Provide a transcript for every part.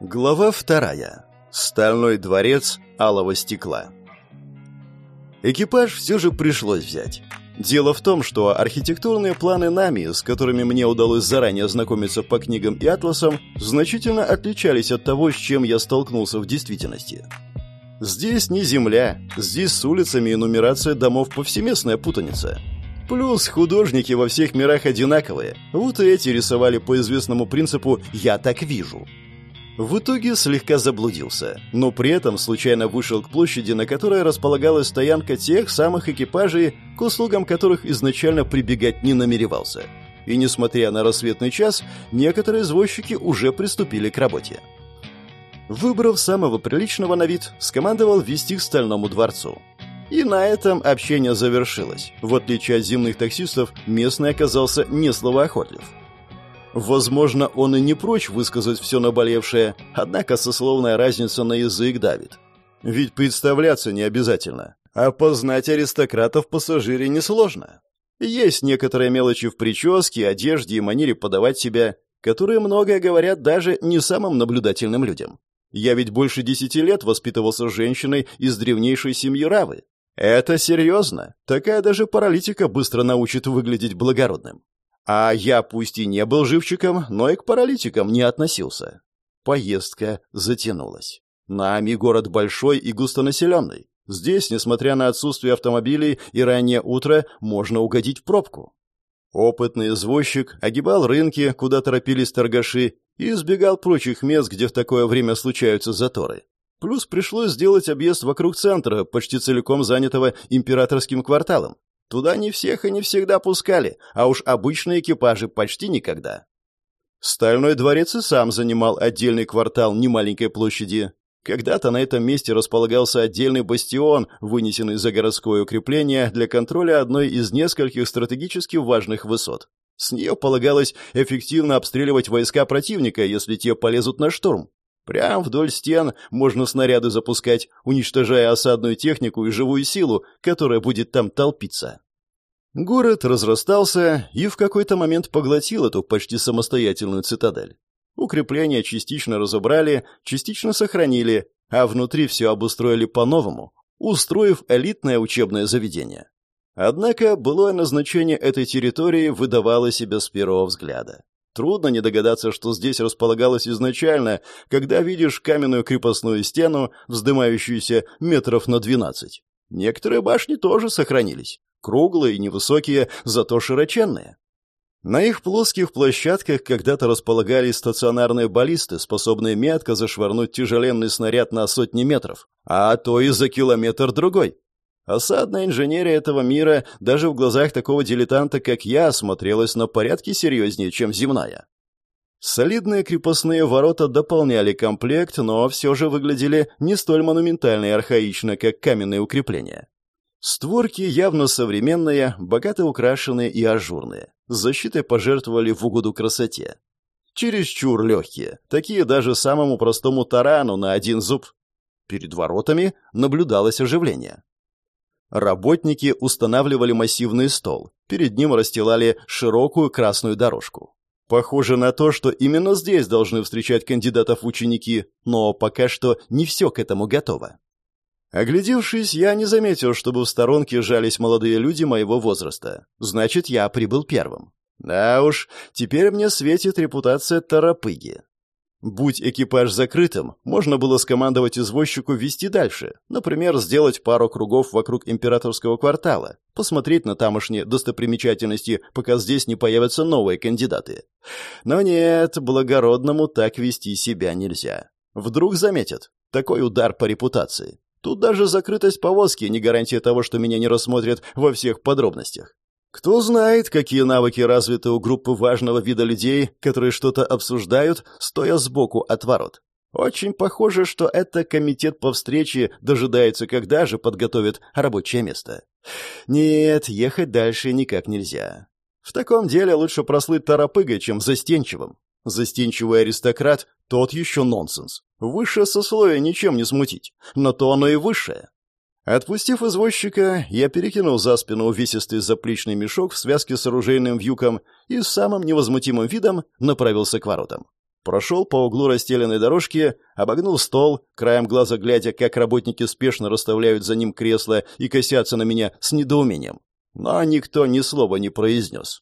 Глава вторая. Стальной дворец алого стекла. Экипаж все же пришлось взять. Дело в том, что архитектурные планы Нами, с которыми мне удалось заранее ознакомиться по книгам и атласам, значительно отличались от того, с чем я столкнулся в действительности. Здесь не земля, здесь с улицами и нумерация домов повсеместная путаница. Плюс художники во всех мирах одинаковые, вот и эти рисовали по известному принципу «я так вижу». В итоге слегка заблудился, но при этом случайно вышел к площади, на которой располагалась стоянка тех самых экипажей, к услугам которых изначально прибегать не намеревался. И несмотря на рассветный час, некоторые извозчики уже приступили к работе. Выбрав самого приличного на вид, скомандовал вести к Стальному дворцу. И на этом общение завершилось. В отличие от земных таксистов, местный оказался не словоохотлив. Возможно, он и не прочь высказать все наболевшее, однако сословная разница на язык давит. Ведь представляться не обязательно. А познать аристократов пассажире несложно. Есть некоторые мелочи в прическе, одежде и манере подавать себя, которые многое говорят даже не самым наблюдательным людям. Я ведь больше десяти лет воспитывался женщиной из древнейшей семьи Равы. Это серьезно. Такая даже паралитика быстро научит выглядеть благородным. А я пусть и не был живчиком, но и к паралитикам не относился. Поездка затянулась. Нами город большой и густонаселенный. Здесь, несмотря на отсутствие автомобилей и раннее утро, можно угодить в пробку. Опытный извозчик огибал рынки, куда торопились торгаши, и избегал прочих мест, где в такое время случаются заторы. Плюс пришлось сделать объезд вокруг центра, почти целиком занятого императорским кварталом. Туда не всех и не всегда пускали, а уж обычные экипажи почти никогда. Стальной дворец и сам занимал отдельный квартал немаленькой площади. Когда-то на этом месте располагался отдельный бастион, вынесенный за городское укрепление для контроля одной из нескольких стратегически важных высот. С нее полагалось эффективно обстреливать войска противника, если те полезут на штурм. Прямо вдоль стен можно снаряды запускать, уничтожая осадную технику и живую силу, которая будет там толпиться. Город разрастался и в какой-то момент поглотил эту почти самостоятельную цитадель. Укрепления частично разобрали, частично сохранили, а внутри все обустроили по-новому, устроив элитное учебное заведение. Однако былое назначение этой территории выдавало себя с первого взгляда. Трудно не догадаться, что здесь располагалось изначально, когда видишь каменную крепостную стену, вздымающуюся метров на двенадцать. Некоторые башни тоже сохранились. Круглые и невысокие, зато широченные. На их плоских площадках когда-то располагались стационарные баллисты, способные метко зашвырнуть тяжеленный снаряд на сотни метров, а то и за километр-другой. Осадная инженерия этого мира даже в глазах такого дилетанта, как я, смотрелась на порядке серьезнее, чем земная. Солидные крепостные ворота дополняли комплект, но все же выглядели не столь монументально и архаично, как каменные укрепления. Створки явно современные, богато украшенные и ажурные. Защитой пожертвовали в угоду красоте. Чересчур легкие, такие даже самому простому тарану на один зуб. Перед воротами наблюдалось оживление. Работники устанавливали массивный стол. Перед ним расстилали широкую красную дорожку. Похоже на то, что именно здесь должны встречать кандидатов ученики, но пока что не все к этому готово. Оглядевшись, я не заметил, чтобы в сторонке жались молодые люди моего возраста. Значит, я прибыл первым. Да уж, теперь мне светит репутация торопыги. Будь экипаж закрытым, можно было скомандовать извозчику вести дальше, например, сделать пару кругов вокруг императорского квартала, посмотреть на тамошние достопримечательности, пока здесь не появятся новые кандидаты. Но нет, благородному так вести себя нельзя. Вдруг заметят. Такой удар по репутации. Тут даже закрытость повозки не гарантия того, что меня не рассмотрят во всех подробностях. Кто знает, какие навыки развиты у группы важного вида людей, которые что-то обсуждают, стоя сбоку от ворот. Очень похоже, что это комитет по встрече дожидается, когда же подготовит рабочее место. Нет, ехать дальше никак нельзя. В таком деле лучше прослыть торопыгой, чем застенчивым. Застенчивый аристократ — тот еще нонсенс. Высшее сословие ничем не смутить, но то оно и высшее. Отпустив извозчика, я перекинул за спину увесистый заплечный мешок в связке с оружейным вьюком и с самым невозмутимым видом направился к воротам. Прошел по углу расстеленной дорожки, обогнул стол, краем глаза глядя, как работники спешно расставляют за ним кресла и косятся на меня с недоумением. Но никто ни слова не произнес.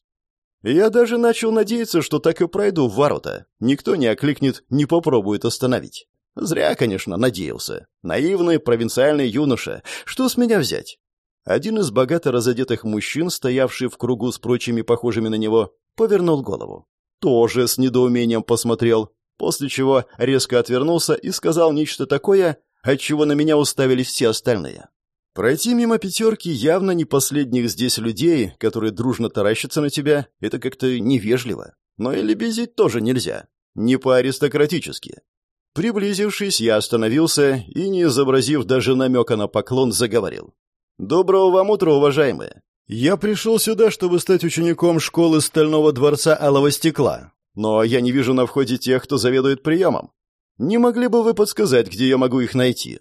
Я даже начал надеяться, что так и пройду в ворота. Никто не окликнет, не попробует остановить. Зря, конечно, надеялся. Наивный провинциальный юноша. Что с меня взять? Один из богато разодетых мужчин, стоявший в кругу с прочими похожими на него, повернул голову тоже с недоумением посмотрел, после чего резко отвернулся и сказал нечто такое, от чего на меня уставились все остальные. Пройти мимо пятерки явно не последних здесь людей, которые дружно таращатся на тебя, это как-то невежливо. Но и лебезить тоже нельзя. Не по-аристократически. Приблизившись, я остановился и, не изобразив даже намека на поклон, заговорил. «Доброго вам утра, уважаемые. «Я пришел сюда, чтобы стать учеником школы Стального дворца Алого Стекла. Но я не вижу на входе тех, кто заведует приемом. Не могли бы вы подсказать, где я могу их найти?»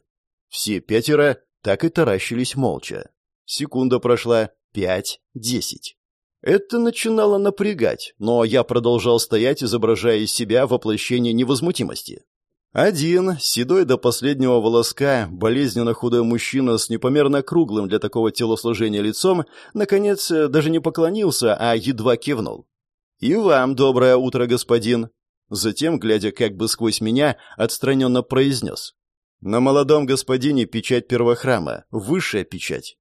Все пятеро так и таращились молча. Секунда прошла пять-десять. Это начинало напрягать, но я продолжал стоять, изображая из себя воплощение невозмутимости. Один, седой до последнего волоска, болезненно худой мужчина с непомерно круглым для такого телосложения лицом, наконец, даже не поклонился, а едва кивнул. «И вам доброе утро, господин!» Затем, глядя как бы сквозь меня, отстраненно произнес. «На молодом господине печать первохрама, высшая печать».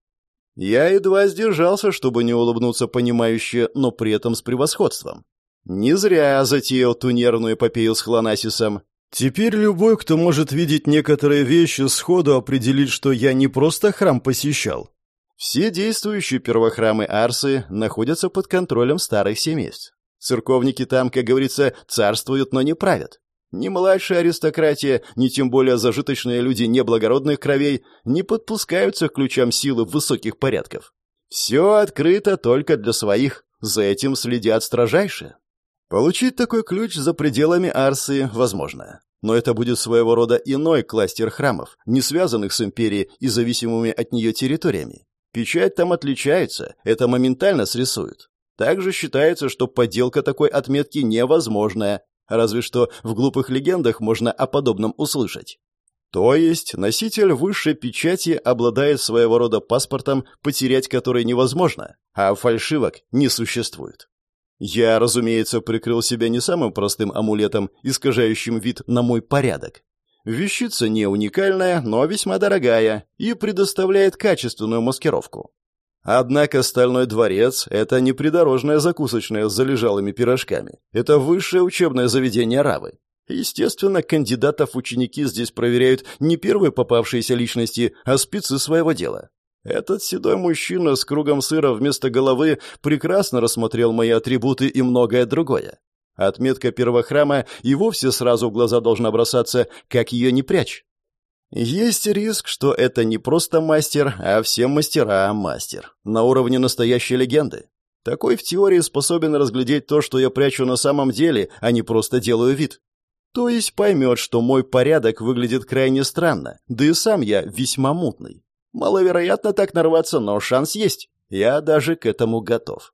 Я едва сдержался, чтобы не улыбнуться понимающе, но при этом с превосходством. Не зря затеял ту нервную эпопею с Хлонасисом. Теперь любой, кто может видеть некоторые вещи, сходу определит, что я не просто храм посещал. Все действующие первохрамы Арсы находятся под контролем старых семейств. Церковники там, как говорится, царствуют, но не правят. Ни младшая аристократия, ни тем более зажиточные люди неблагородных кровей не подпускаются к ключам силы высоких порядков. Все открыто только для своих, за этим следят строжайше. Получить такой ключ за пределами Арсы возможно. Но это будет своего рода иной кластер храмов, не связанных с империей и зависимыми от нее территориями. Печать там отличается, это моментально срисуют. Также считается, что подделка такой отметки невозможная, разве что в глупых легендах можно о подобном услышать. То есть носитель высшей печати обладает своего рода паспортом, потерять который невозможно, а фальшивок не существует. Я, разумеется, прикрыл себя не самым простым амулетом, искажающим вид на мой порядок. Вещица не уникальная, но весьма дорогая и предоставляет качественную маскировку. Однако Стальной дворец — это не придорожная закусочная с залежалыми пирожками. Это высшее учебное заведение Равы. Естественно, кандидатов ученики здесь проверяют не первые попавшиеся личности, а спецы своего дела. Этот седой мужчина с кругом сыра вместо головы прекрасно рассмотрел мои атрибуты и многое другое. Отметка первого храма и вовсе сразу в глаза должна бросаться, как ее не прячь. Есть риск, что это не просто мастер, а все мастера мастер. На уровне настоящей легенды. Такой в теории способен разглядеть то, что я прячу на самом деле, а не просто делаю вид. То есть поймет, что мой порядок выглядит крайне странно, да и сам я весьма мутный. Маловероятно так нарваться, но шанс есть. Я даже к этому готов.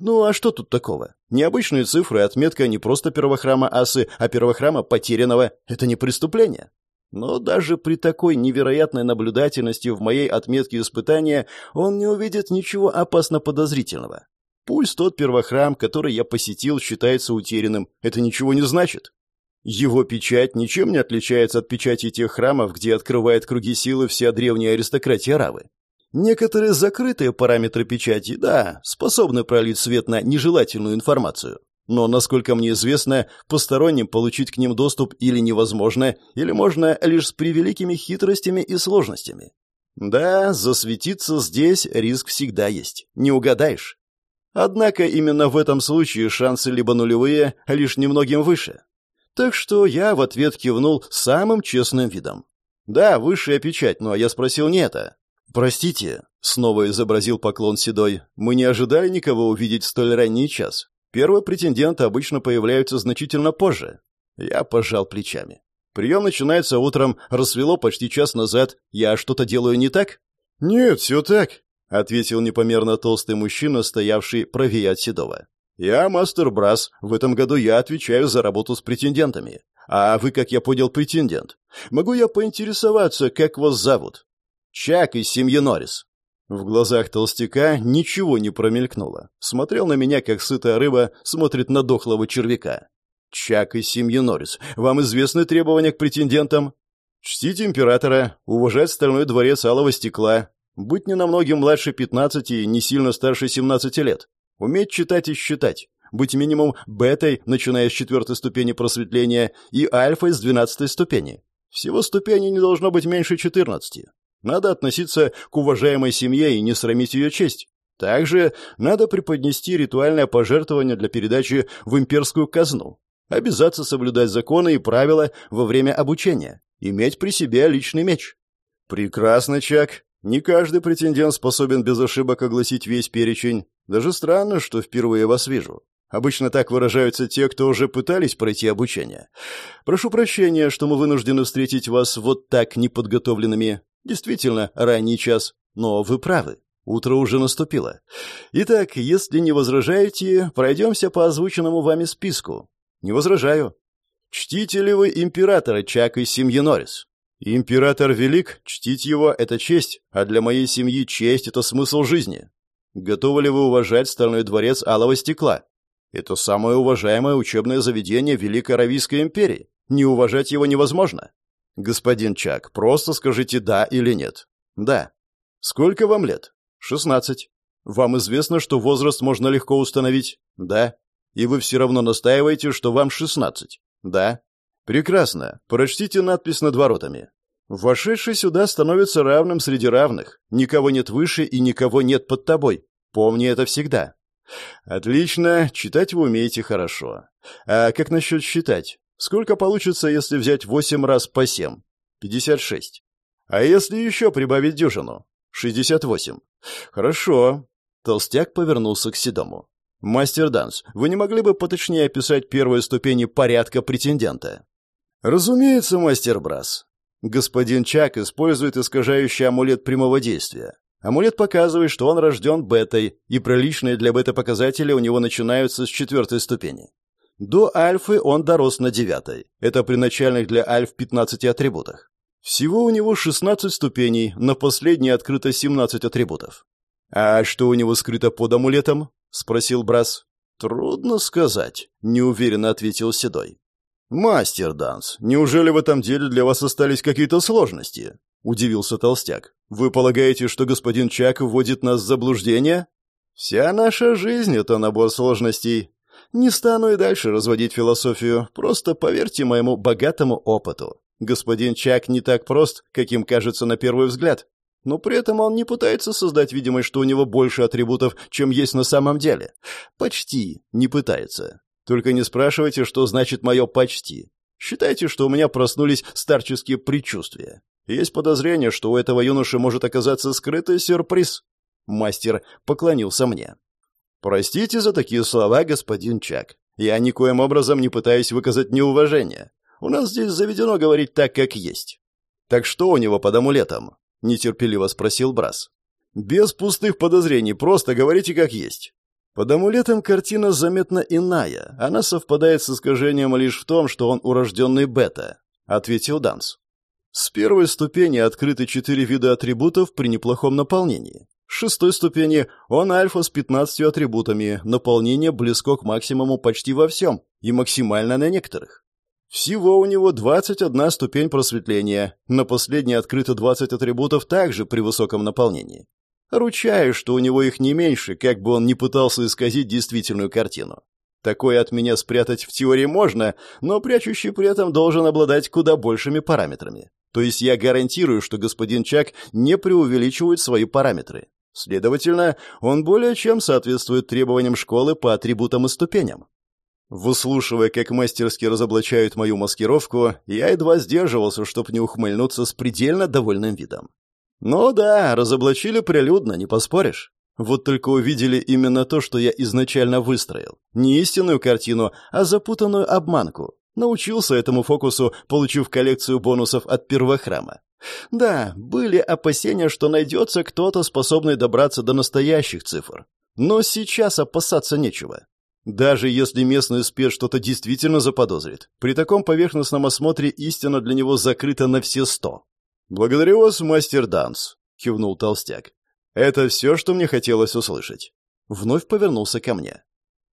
Ну а что тут такого? Необычные цифры, отметка не просто первохрама асы, а первохрама потерянного — это не преступление. Но даже при такой невероятной наблюдательности в моей отметке испытания он не увидит ничего опасно подозрительного. Пусть тот первохрам, который я посетил, считается утерянным, это ничего не значит. Его печать ничем не отличается от печати тех храмов, где открывает круги силы вся древняя аристократия Равы. Некоторые закрытые параметры печати, да, способны пролить свет на нежелательную информацию. Но, насколько мне известно, посторонним получить к ним доступ или невозможно, или можно лишь с превеликими хитростями и сложностями. Да, засветиться здесь риск всегда есть. Не угадаешь. Однако именно в этом случае шансы либо нулевые, лишь немногим выше. Так что я в ответ кивнул самым честным видом. «Да, высшая печать, но я спросил не это». «Простите», — снова изобразил поклон Седой, — «мы не ожидали никого увидеть в столь ранний час. Первые претенденты обычно появляются значительно позже». Я пожал плечами. «Прием начинается утром, рассвело почти час назад. Я что-то делаю не так?» «Нет, все так», — ответил непомерно толстый мужчина, стоявший правее от Седова. «Я мастер Брас. В этом году я отвечаю за работу с претендентами. А вы, как я понял, претендент. Могу я поинтересоваться, как вас зовут?» «Чак из семьи Норрис». В глазах толстяка ничего не промелькнуло. Смотрел на меня, как сытая рыба смотрит на дохлого червяка. «Чак из семьи Норрис. Вам известны требования к претендентам?» «Чтить императора, уважать стальной дворец алого стекла, быть ненамногим младше 15 и не сильно старше 17 лет, уметь читать и считать, быть минимум бетой, начиная с четвертой ступени просветления, и альфой с двенадцатой ступени. Всего ступеней не должно быть меньше 14. Надо относиться к уважаемой семье и не срамить ее честь. Также надо преподнести ритуальное пожертвование для передачи в имперскую казну. Обязаться соблюдать законы и правила во время обучения. Иметь при себе личный меч. Прекрасно, Чак. Не каждый претендент способен без ошибок огласить весь перечень. Даже странно, что впервые вас вижу. Обычно так выражаются те, кто уже пытались пройти обучение. Прошу прощения, что мы вынуждены встретить вас вот так неподготовленными. Действительно, ранний час, но вы правы. Утро уже наступило. Итак, если не возражаете, пройдемся по озвученному вами списку. Не возражаю. Чтите ли вы императора Чак из семьи Норрис? Император велик, чтить его — это честь, а для моей семьи честь — это смысл жизни. Готовы ли вы уважать Стальной дворец Алого Стекла? Это самое уважаемое учебное заведение Великой Аравийской империи. Не уважать его невозможно. Господин Чак, просто скажите «да» или «нет». Да. Сколько вам лет? Шестнадцать. Вам известно, что возраст можно легко установить? Да. И вы все равно настаиваете, что вам шестнадцать? Да. Прекрасно. Прочтите надпись над воротами. Вошедший сюда становится равным среди равных. Никого нет выше и никого нет под тобой. Помни это всегда. Отлично, читать вы умеете хорошо. А как насчет считать? Сколько получится, если взять восемь раз по семь? Пятьдесят шесть. А если еще прибавить дюжину? Шестьдесят восемь. Хорошо. Толстяк повернулся к Седому. «Мастер Данс, вы не могли бы поточнее описать первые ступени порядка претендента?» «Разумеется, мастер Брас. Господин Чак использует искажающий амулет прямого действия. Амулет показывает, что он рожден бетой, и приличные для бета-показатели у него начинаются с четвертой ступени. До альфы он дорос на девятой. Это при начальных для альф 15 атрибутах. Всего у него 16 ступеней, на последней открыто 17 атрибутов. «А что у него скрыто под амулетом?» — спросил Брас. «Трудно сказать», — неуверенно ответил Седой. «Мастер Данс, неужели в этом деле для вас остались какие-то сложности?» — удивился Толстяк. «Вы полагаете, что господин Чак вводит нас в заблуждение?» «Вся наша жизнь — это набор сложностей. Не стану и дальше разводить философию, просто поверьте моему богатому опыту. Господин Чак не так прост, каким кажется на первый взгляд. Но при этом он не пытается создать видимость, что у него больше атрибутов, чем есть на самом деле. Почти не пытается. Только не спрашивайте, что значит мое «почти». Считайте, что у меня проснулись старческие предчувствия. Есть подозрение, что у этого юноши может оказаться скрытый сюрприз. Мастер поклонился мне. Простите за такие слова, господин Чак. Я никоим образом не пытаюсь выказать неуважение. У нас здесь заведено говорить так, как есть. Так что у него под амулетом? Нетерпеливо спросил Брас. Без пустых подозрений, просто говорите как есть. Под амулетом картина заметно иная. Она совпадает с искажением лишь в том, что он урожденный бета, ответил Данс. С первой ступени открыты четыре вида атрибутов при неплохом наполнении. С шестой ступени он альфа с 15 атрибутами, наполнение близко к максимуму почти во всем и максимально на некоторых. Всего у него 21 ступень просветления, на последней открыто 20 атрибутов также при высоком наполнении. Ручаюсь, что у него их не меньше, как бы он ни пытался исказить действительную картину. Такое от меня спрятать в теории можно, но прячущий при этом должен обладать куда большими параметрами. То есть я гарантирую, что господин Чак не преувеличивает свои параметры. Следовательно, он более чем соответствует требованиям школы по атрибутам и ступеням. Выслушивая, как мастерски разоблачают мою маскировку, я едва сдерживался, чтобы не ухмыльнуться с предельно довольным видом. Ну да, разоблачили прилюдно, не поспоришь. Вот только увидели именно то, что я изначально выстроил. Не истинную картину, а запутанную обманку. Научился этому фокусу, получив коллекцию бонусов от первохрама. Да, были опасения, что найдется кто-то, способный добраться до настоящих цифр. Но сейчас опасаться нечего. Даже если местный спец что-то действительно заподозрит, при таком поверхностном осмотре истина для него закрыта на все сто. «Благодарю вас, мастер Данс», — кивнул толстяк. «Это все, что мне хотелось услышать». Вновь повернулся ко мне.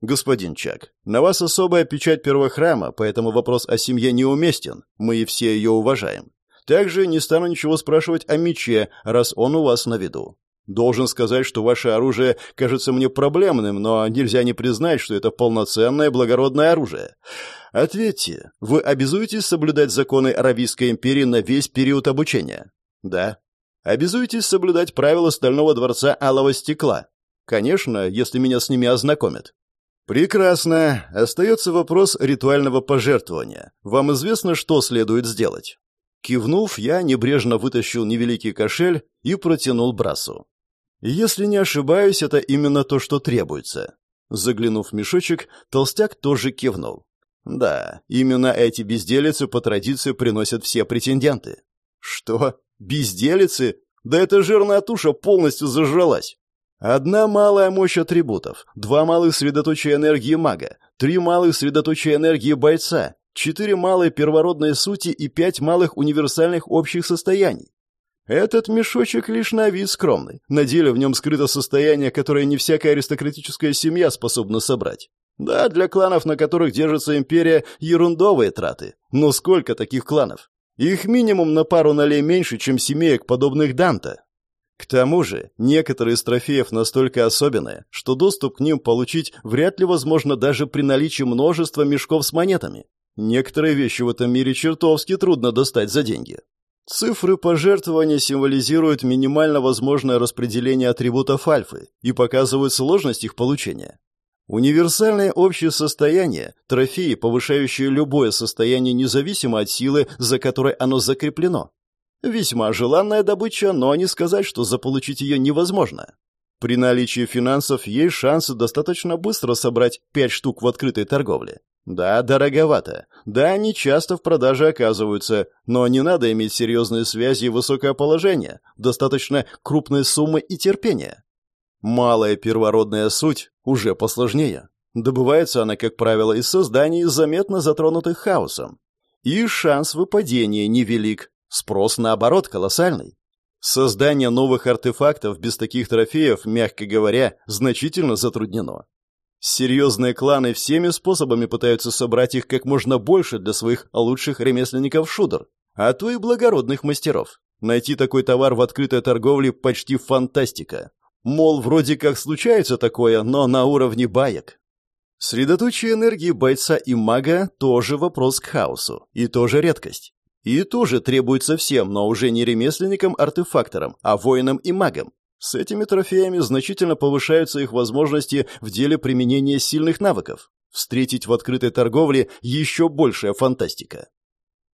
«Господин Чак, на вас особая печать первого храма, поэтому вопрос о семье неуместен. Мы и все ее уважаем. Также не стану ничего спрашивать о мече, раз он у вас на виду. Должен сказать, что ваше оружие кажется мне проблемным, но нельзя не признать, что это полноценное благородное оружие. Ответьте, вы обязуетесь соблюдать законы Аравийской империи на весь период обучения? Да. Обязуетесь соблюдать правила Стального дворца Алого стекла? Конечно, если меня с ними ознакомят. Прекрасно. Остается вопрос ритуального пожертвования. Вам известно, что следует сделать? Кивнув, я небрежно вытащил невеликий кошель и протянул Брасу. Если не ошибаюсь, это именно то, что требуется. Заглянув в мешочек, толстяк тоже кивнул. Да, именно эти безделицы по традиции приносят все претенденты. Что? Безделицы? Да эта жирная туша полностью зажралась. Одна малая мощь атрибутов, два малых средоточия энергии мага, три малых средоточия энергии бойца, четыре малые первородные сути и пять малых универсальных общих состояний. Этот мешочек лишь на вид скромный. На деле в нем скрыто состояние, которое не всякая аристократическая семья способна собрать. Да, для кланов, на которых держится империя, ерундовые траты. Но сколько таких кланов? Их минимум на пару налей меньше, чем семеек, подобных Данта. К тому же, некоторые из трофеев настолько особенные, что доступ к ним получить вряд ли возможно даже при наличии множества мешков с монетами. Некоторые вещи в этом мире чертовски трудно достать за деньги. Цифры пожертвования символизируют минимально возможное распределение атрибутов альфы и показывают сложность их получения. Универсальное общее состояние – трофеи, повышающие любое состояние независимо от силы, за которой оно закреплено. Весьма желанная добыча, но не сказать, что заполучить ее невозможно. При наличии финансов есть шансы достаточно быстро собрать пять штук в открытой торговле. Да, дороговато. Да, они часто в продаже оказываются, но не надо иметь серьезные связи и высокое положение, достаточно крупной суммы и терпения. Малая первородная суть уже посложнее. Добывается она, как правило, из созданий, заметно затронутых хаосом. И шанс выпадения невелик, спрос, наоборот, колоссальный. Создание новых артефактов без таких трофеев, мягко говоря, значительно затруднено. Серьезные кланы всеми способами пытаются собрать их как можно больше для своих лучших ремесленников шудер, а то и благородных мастеров. Найти такой товар в открытой торговле почти фантастика. Мол, вроде как случается такое, но на уровне баек. Средоточие энергии бойца и мага тоже вопрос к хаосу, и тоже редкость. И тоже требуется всем, но уже не ремесленникам-артефакторам, а воинам и магам. С этими трофеями значительно повышаются их возможности в деле применения сильных навыков. Встретить в открытой торговле еще большая фантастика.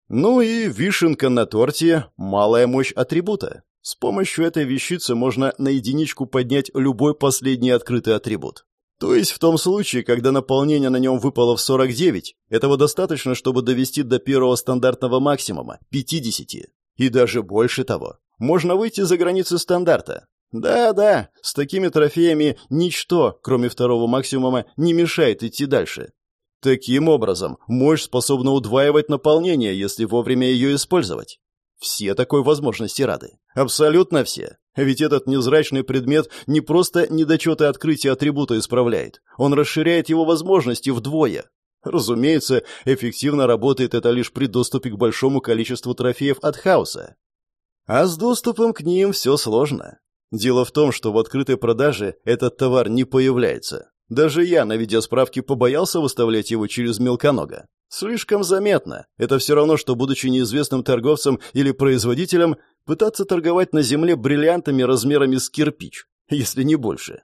Ну и вишенка на торте – малая мощь атрибута. С помощью этой вещицы можно на единичку поднять любой последний открытый атрибут. То есть в том случае, когда наполнение на нем выпало в 49, этого достаточно, чтобы довести до первого стандартного максимума – 50. И даже больше того. Можно выйти за границы стандарта. Да-да, с такими трофеями ничто, кроме второго максимума, не мешает идти дальше. Таким образом, мощь способна удваивать наполнение, если вовремя ее использовать. Все такой возможности рады. Абсолютно все. Ведь этот незрачный предмет не просто недочеты открытия атрибута исправляет, он расширяет его возможности вдвое. Разумеется, эффективно работает это лишь при доступе к большому количеству трофеев от хаоса. А с доступом к ним все сложно. Дело в том, что в открытой продаже этот товар не появляется. Даже я, наведя справки, побоялся выставлять его через мелконога. Слишком заметно. Это все равно, что, будучи неизвестным торговцем или производителем, пытаться торговать на земле бриллиантами размерами с кирпич, если не больше.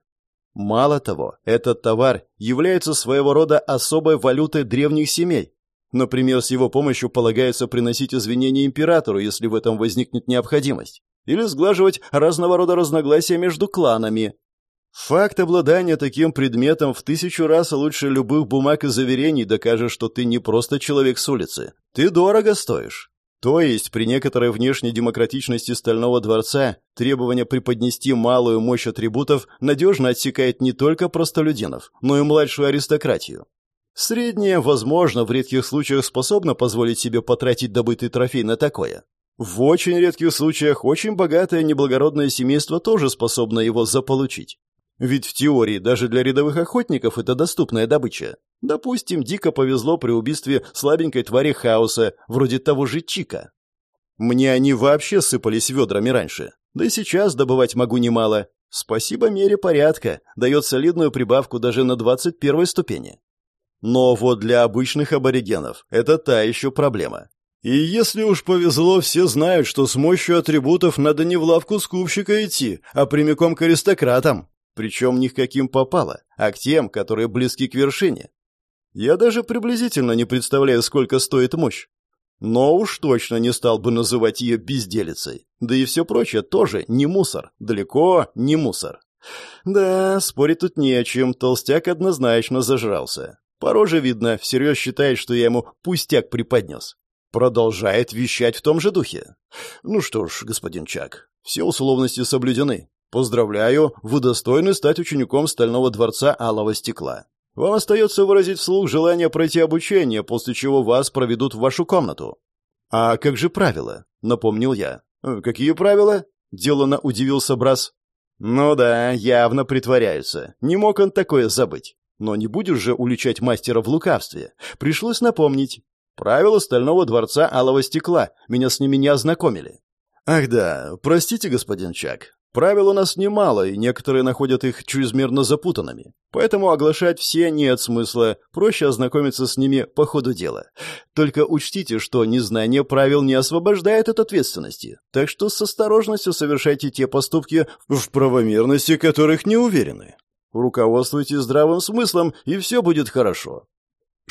Мало того, этот товар является своего рода особой валютой древних семей. Например, с его помощью полагается приносить извинения императору, если в этом возникнет необходимость или сглаживать разного рода разногласия между кланами. Факт обладания таким предметом в тысячу раз лучше любых бумаг и заверений докажет, что ты не просто человек с улицы. Ты дорого стоишь. То есть при некоторой внешней демократичности Стального дворца требование преподнести малую мощь атрибутов надежно отсекает не только простолюдинов, но и младшую аристократию. Средняя, возможно, в редких случаях способна позволить себе потратить добытый трофей на такое. В очень редких случаях очень богатое неблагородное семейство тоже способно его заполучить. Ведь в теории даже для рядовых охотников это доступная добыча. Допустим, дико повезло при убийстве слабенькой твари хаоса, вроде того же Чика. Мне они вообще сыпались ведрами раньше. Да и сейчас добывать могу немало. Спасибо мере порядка, дает солидную прибавку даже на 21 ступени. Но вот для обычных аборигенов это та еще проблема. И если уж повезло, все знают, что с мощью атрибутов надо не в лавку скупщика идти, а прямиком к аристократам. Причем ни к каким попало, а к тем, которые близки к вершине. Я даже приблизительно не представляю, сколько стоит мощь. Но уж точно не стал бы называть ее безделицей. Да и все прочее тоже не мусор. Далеко не мусор. Да, спорить тут не о чем, толстяк однозначно зажрался. По роже видно, всерьез считает, что я ему пустяк преподнес. Продолжает вещать в том же духе. Ну что ж, господин Чак, все условности соблюдены. Поздравляю, вы достойны стать учеником Стального дворца Алого Стекла. Вам остается выразить вслух желание пройти обучение, после чего вас проведут в вашу комнату. А как же правила? Напомнил я. «Э, какие правила? Делано удивился Брас. Ну да, явно притворяются. Не мог он такое забыть. Но не будешь же уличать мастера в лукавстве. Пришлось напомнить. Правила Стального дворца Алого Стекла. Меня с ними не ознакомили. Ах да, простите, господин Чак. Правил у нас немало, и некоторые находят их чрезмерно запутанными. Поэтому оглашать все нет смысла, проще ознакомиться с ними по ходу дела. Только учтите, что незнание правил не освобождает от ответственности. Так что с осторожностью совершайте те поступки, в правомерности которых не уверены. Руководствуйтесь здравым смыслом, и все будет хорошо.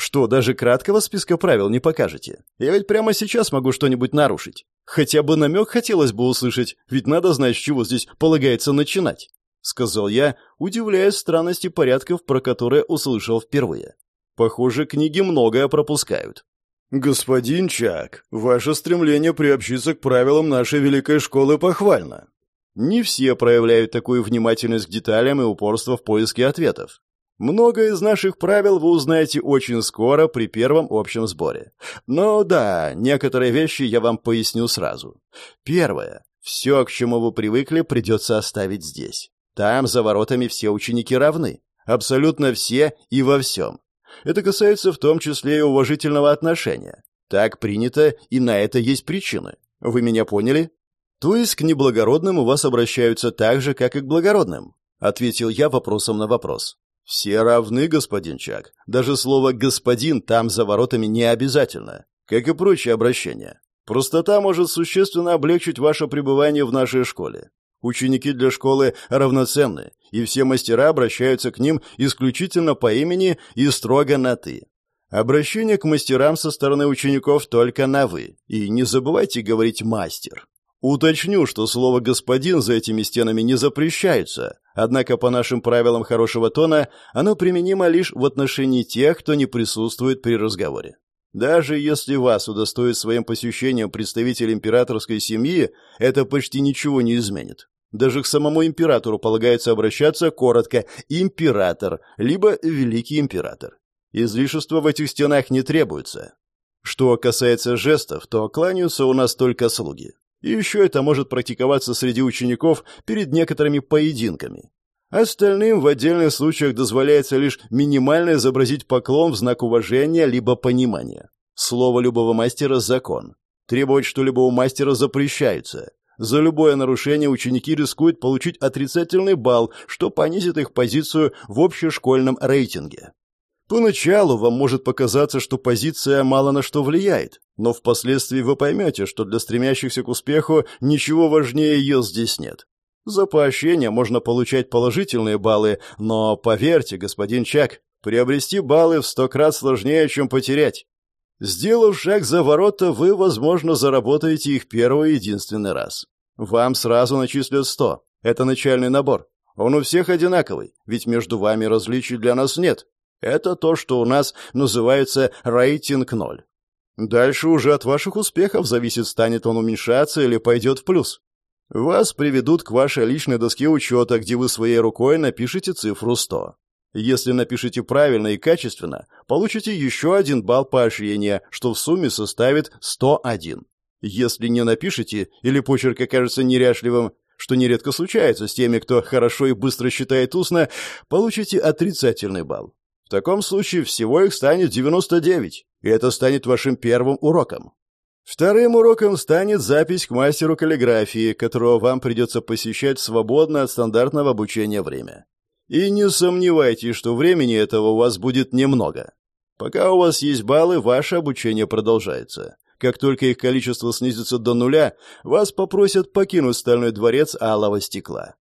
Что, даже краткого списка правил не покажете? Я ведь прямо сейчас могу что-нибудь нарушить. Хотя бы намек хотелось бы услышать, ведь надо знать, с чего здесь полагается начинать. Сказал я, удивляясь странности порядков, про которые услышал впервые. Похоже, книги многое пропускают. «Господин Чак, ваше стремление приобщиться к правилам нашей великой школы похвально. Не все проявляют такую внимательность к деталям и упорство в поиске ответов. Многое из наших правил вы узнаете очень скоро при первом общем сборе. Но да, некоторые вещи я вам поясню сразу. Первое. Все, к чему вы привыкли, придется оставить здесь. Там, за воротами, все ученики равны. Абсолютно все и во всем. Это касается в том числе и уважительного отношения. Так принято, и на это есть причины. Вы меня поняли? То есть к неблагородным у вас обращаются так же, как и к благородным? Ответил я вопросом на вопрос. «Все равны, господин Чак. Даже слово «господин» там за воротами не обязательно, как и прочие обращения. Простота может существенно облегчить ваше пребывание в нашей школе. Ученики для школы равноценны, и все мастера обращаются к ним исключительно по имени и строго на «ты». Обращение к мастерам со стороны учеников только на «вы». И не забывайте говорить «мастер». Уточню, что слово «господин» за этими стенами не запрещается, однако по нашим правилам хорошего тона оно применимо лишь в отношении тех, кто не присутствует при разговоре. Даже если вас удостоит своим посещением представитель императорской семьи, это почти ничего не изменит. Даже к самому императору полагается обращаться коротко «император», либо «великий император». Излишества в этих стенах не требуется. Что касается жестов, то кланяются у нас только слуги. И еще это может практиковаться среди учеников перед некоторыми поединками. Остальным в отдельных случаях дозволяется лишь минимально изобразить поклон в знак уважения либо понимания. Слово любого мастера – закон. Требовать что-либо у мастера запрещается. За любое нарушение ученики рискуют получить отрицательный балл, что понизит их позицию в общешкольном рейтинге. Поначалу вам может показаться, что позиция мало на что влияет, но впоследствии вы поймете, что для стремящихся к успеху ничего важнее ее здесь нет. За поощрение можно получать положительные баллы, но, поверьте, господин Чак, приобрести баллы в сто крат сложнее, чем потерять. Сделав шаг за ворота, вы, возможно, заработаете их первый и единственный раз. Вам сразу начислят сто. Это начальный набор. Он у всех одинаковый, ведь между вами различий для нас нет. Это то, что у нас называется рейтинг ноль. Дальше уже от ваших успехов зависит, станет он уменьшаться или пойдет в плюс. Вас приведут к вашей личной доске учета, где вы своей рукой напишите цифру 100. Если напишите правильно и качественно, получите еще один балл поощрения, что в сумме составит 101. Если не напишите или почерк окажется неряшливым, что нередко случается с теми, кто хорошо и быстро считает устно, получите отрицательный балл. В таком случае всего их станет 99, и это станет вашим первым уроком. Вторым уроком станет запись к мастеру каллиграфии, которого вам придется посещать в свободное от стандартного обучения время. И не сомневайтесь, что времени этого у вас будет немного. Пока у вас есть баллы, ваше обучение продолжается. Как только их количество снизится до нуля, вас попросят покинуть стальной дворец алого стекла.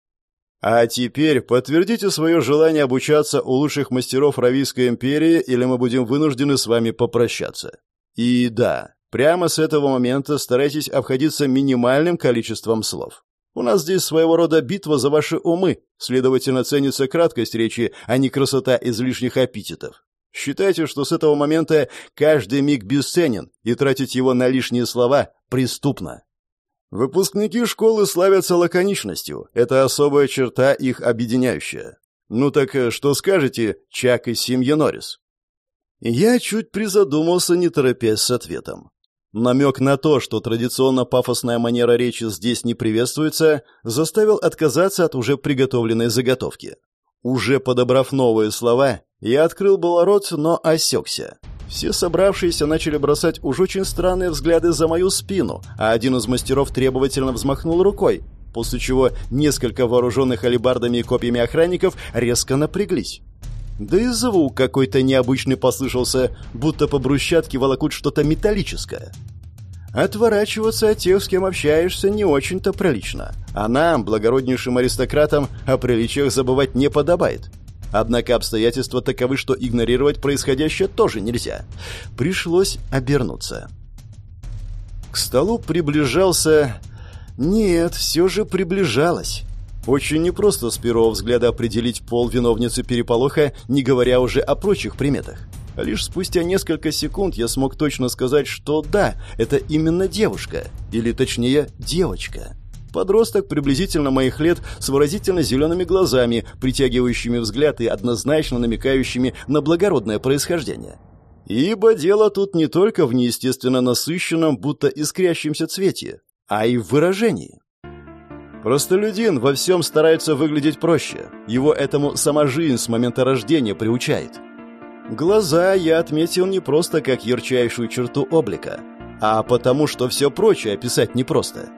А теперь подтвердите свое желание обучаться у лучших мастеров Равийской империи, или мы будем вынуждены с вами попрощаться. И да, прямо с этого момента старайтесь обходиться минимальным количеством слов. У нас здесь своего рода битва за ваши умы, следовательно, ценится краткость речи, а не красота излишних аппетитов. Считайте, что с этого момента каждый миг бесценен, и тратить его на лишние слова преступно. Выпускники школы славятся лаконичностью. Это особая черта их объединяющая. Ну так э, что скажете, Чак из семьи Норрис? Я чуть призадумался, не торопясь с ответом. Намек на то, что традиционно пафосная манера речи здесь не приветствуется, заставил отказаться от уже приготовленной заготовки. Уже подобрав новые слова, я открыл было рот, но осекся. Все собравшиеся начали бросать уж очень странные взгляды за мою спину, а один из мастеров требовательно взмахнул рукой, после чего несколько вооруженных алебардами и копьями охранников резко напряглись. Да и звук какой-то необычный послышался, будто по брусчатке волокут что-то металлическое. Отворачиваться от тех, с кем общаешься, не очень-то прилично. А нам, благороднейшим аристократам, о приличиях забывать не подобает. Однако обстоятельства таковы, что игнорировать происходящее тоже нельзя. Пришлось обернуться. К столу приближался... Нет, все же приближалась. Очень непросто с первого взгляда определить пол виновницы переполоха, не говоря уже о прочих приметах. Лишь спустя несколько секунд я смог точно сказать, что да, это именно девушка, или точнее девочка. Подросток приблизительно моих лет с выразительно зелеными глазами, притягивающими взгляд и однозначно намекающими на благородное происхождение. Ибо дело тут не только в неестественно насыщенном, будто искрящемся цвете, а и в выражении. Простолюдин во всем старается выглядеть проще. Его этому сама жизнь с момента рождения приучает. Глаза я отметил не просто как ярчайшую черту облика, а потому, что все прочее описать непросто.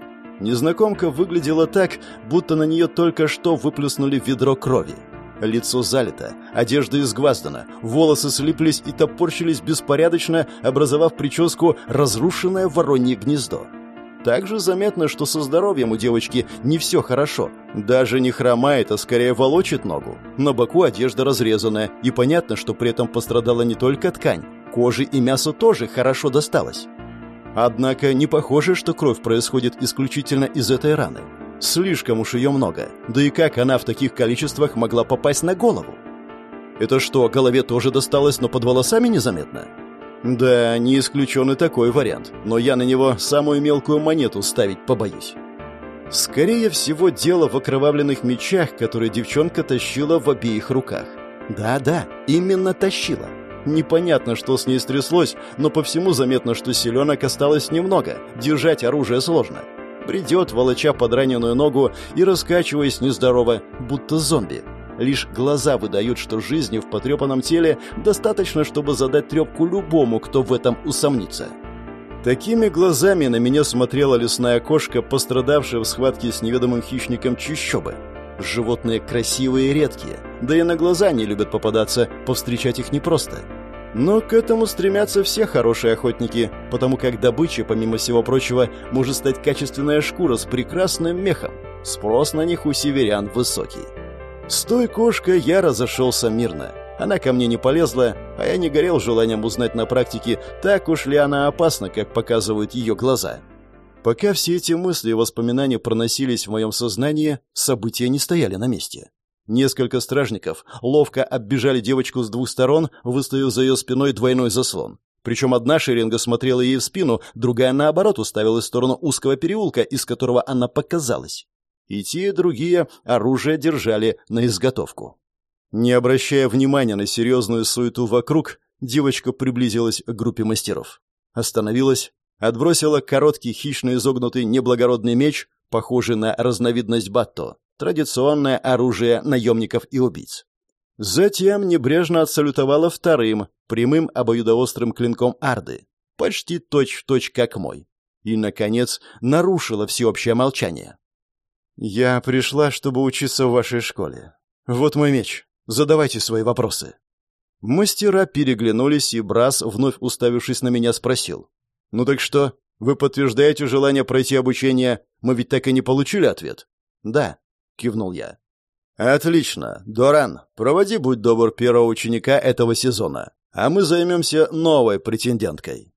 Незнакомка выглядела так, будто на нее только что выплеснули ведро крови. Лицо залито, одежда изгваздана, волосы слиплись и топорщились беспорядочно, образовав прическу «разрушенное воронье гнездо». Также заметно, что со здоровьем у девочки не все хорошо. Даже не хромает, а скорее волочит ногу. На боку одежда разрезанная, и понятно, что при этом пострадала не только ткань. Кожи и мясо тоже хорошо досталось. Однако не похоже, что кровь происходит исключительно из этой раны. Слишком уж ее много. Да и как она в таких количествах могла попасть на голову? Это что, голове тоже досталось, но под волосами незаметно? Да, не исключен и такой вариант, но я на него самую мелкую монету ставить побоюсь. Скорее всего, дело в окровавленных мечах, которые девчонка тащила в обеих руках. Да-да, именно тащила. Непонятно, что с ней стряслось, но по всему заметно, что селенок осталось немного. Держать оружие сложно. Придет, волоча подраненную ногу и раскачиваясь нездорово, будто зомби. Лишь глаза выдают, что жизни в потрепанном теле достаточно, чтобы задать трепку любому, кто в этом усомнится. Такими глазами на меня смотрела лесная кошка, пострадавшая в схватке с неведомым хищником чищобы. Животные красивые и редкие, да и на глаза не любят попадаться, повстречать их непросто. Но к этому стремятся все хорошие охотники, потому как добычей, помимо всего прочего, может стать качественная шкура с прекрасным мехом. Спрос на них у северян высокий. С той кошкой я разошелся мирно. Она ко мне не полезла, а я не горел желанием узнать на практике, так уж ли она опасна, как показывают ее глаза. Пока все эти мысли и воспоминания проносились в моем сознании, события не стояли на месте. Несколько стражников ловко оббежали девочку с двух сторон, выставив за ее спиной двойной заслон. Причем одна шеренга смотрела ей в спину, другая, наоборот, уставилась в сторону узкого переулка, из которого она показалась. И те, и другие оружие держали на изготовку. Не обращая внимания на серьезную суету вокруг, девочка приблизилась к группе мастеров. Остановилась, отбросила короткий хищно изогнутый неблагородный меч, похожий на разновидность батто, традиционное оружие наемников и убийц. Затем небрежно отсалютовала вторым, прямым обоюдоострым клинком Арды, почти точь-в-точь точь как мой. И, наконец, нарушила всеобщее молчание. «Я пришла, чтобы учиться в вашей школе. Вот мой меч. Задавайте свои вопросы». Мастера переглянулись, и Брас, вновь уставившись на меня, спросил. «Ну так что, вы подтверждаете желание пройти обучение? Мы ведь так и не получили ответ?» «Да», — кивнул я. «Отлично. Доран, проводи, будь добр, первого ученика этого сезона, а мы займемся новой претенденткой».